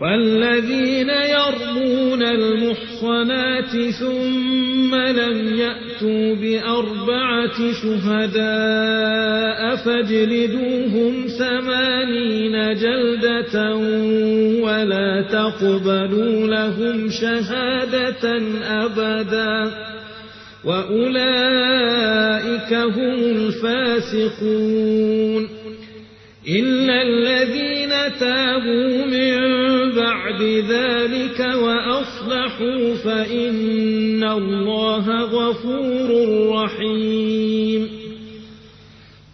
والذين يرمون المحصنات ثم لم يأتوا بأربعة شهداء فاجلدوهم ثمانين جلدة ولا تقبلوا لهم شهادة أبداً وأولئك هم الفاسقون إلا الذين تابوا بعد ذلك وأصلحوا فإن الله غفور رحيم.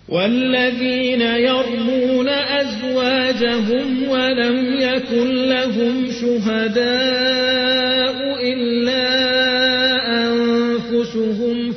والذين يرمون أزواجهم ولم يكن لهم شهداء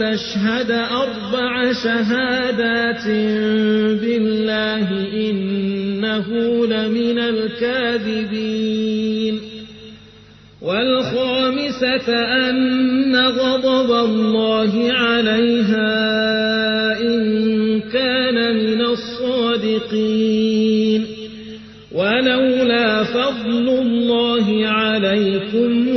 تشهد أربع شهادات بالله إنه لمن الكاذبين. والخامسة أن غضب الله عليها إن كان من الصادقين. ولولا فضل الله عليكم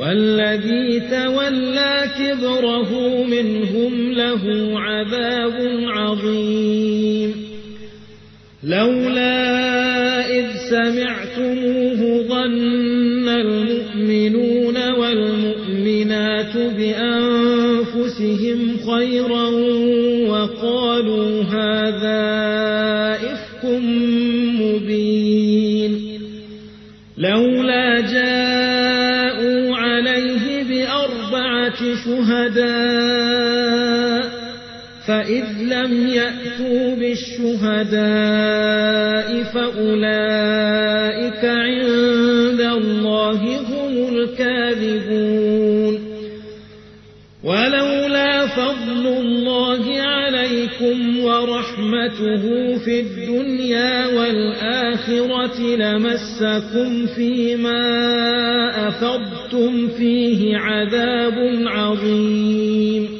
والذي تولى كبره منهم له عذاب عظيم. لولا إذ سمعتموه ظن المؤمنون والمؤمنات بأنفسهم خيرا وقالوا هذا شهداء فإذ لم يأتوا بالشهداء فأولئك عند الله هم الكاذبون عليكم ورحمته في الدنيا والآخرة لمسكم فيما أفضتم فيه عذاب عظيم.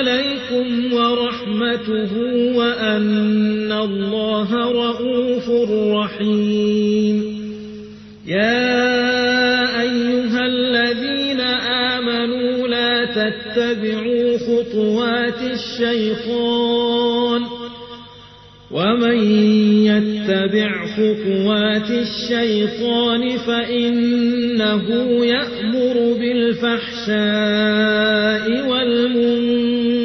عليكم ورحمته وأن الله رؤوف رحيم. يا أيها الذين آمنوا لا تتبعوا خطوات الشيطان. ومن يتبع خطوات الشيطان فإنه يأمر بالفحشاء والمنكر.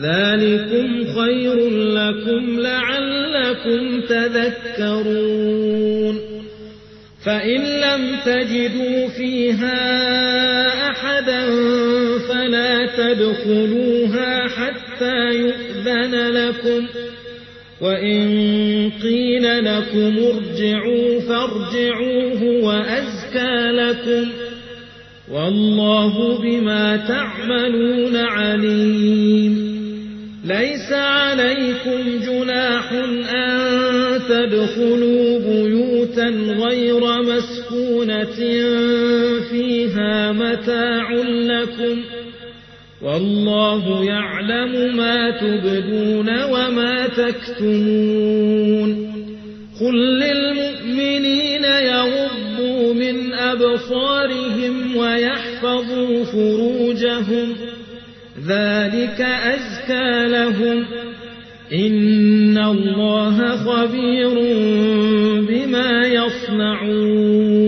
ذلكم خير لكم لعلكم تذكرون فإن لم تجدوا فيها أحدا فلا تدخلوها حتى يؤذن لكم وإن قيل لكم ارجعوا فارجعوه وأزكى لكم والله بما تعملون عليم. ليس عليكم جناح أن تدخلوا بيوتا غير مسكونة فيها متاع لكم. والله يعلم ما تبدون وما تكتمون. قل للمؤمنين يغضوا من أبصارهم ويحفظوا فروجهم. ذلك أزكى لهم. إن الله خبير بما يصنعون.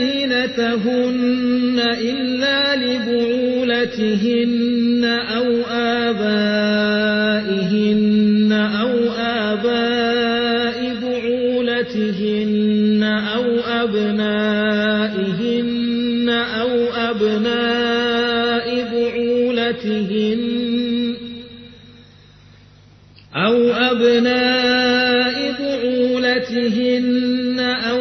زينتهن إلا لبعولتهن أو آبائهن أو آباء بعولتهن أو أبنائهن أو أبناء بعولتهن أو أبناء بعولتهن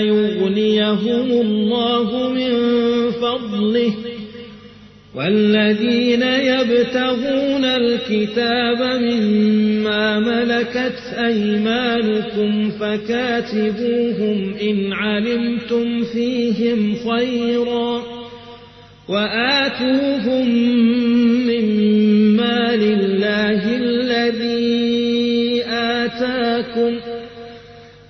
يغنيهم الله من فضله. والذين يبتغون الكتاب مما ملكت أيمانكم فكاتبوهم إن علمتم فيهم خيرا وآتوهم مما لله الذي آتاكم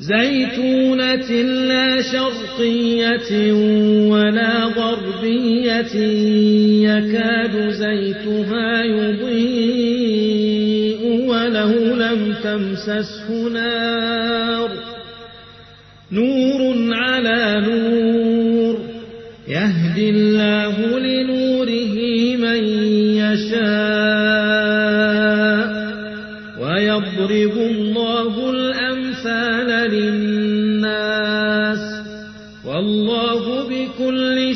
زيتونة لا شرقية ولا غربية يكاد زيتها يضيء ولو لم تمسسه نار. نور على نور يهدي الله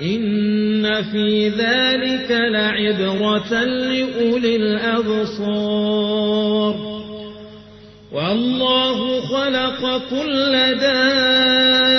إن في ذلك لعبرة لأولي الأبصار والله خلق كل دابة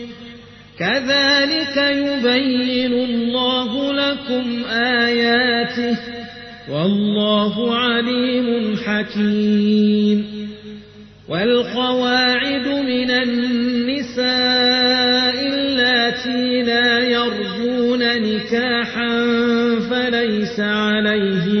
كذلك يبين الله لكم آياته والله عليم حكيم. والقواعد من النساء اللاتي لا يرجون نكاحا فليس عليهن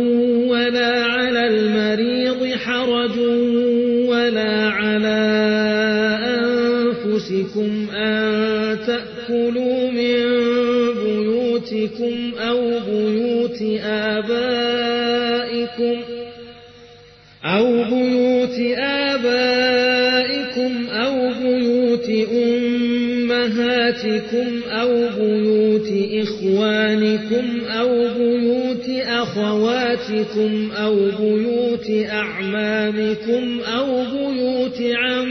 تأكلوا من بيوتكم أو بيوت آبائكم أو بيوت آبائكم أو بيوت أمهاتكم أو بيوت إخوانكم أو بيوت أخواتكم أو بيوت أعمامكم أو بيوت أو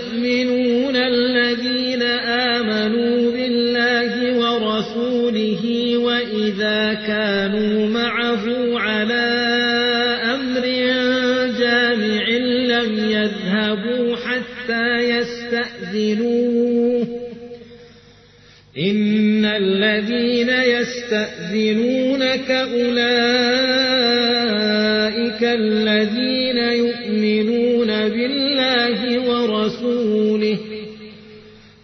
ورسوله وإذا كانوا معه على أمر جامع لم يذهبوا حتى يستأذنوه. إن الذين يستأذنونك أولئك الذين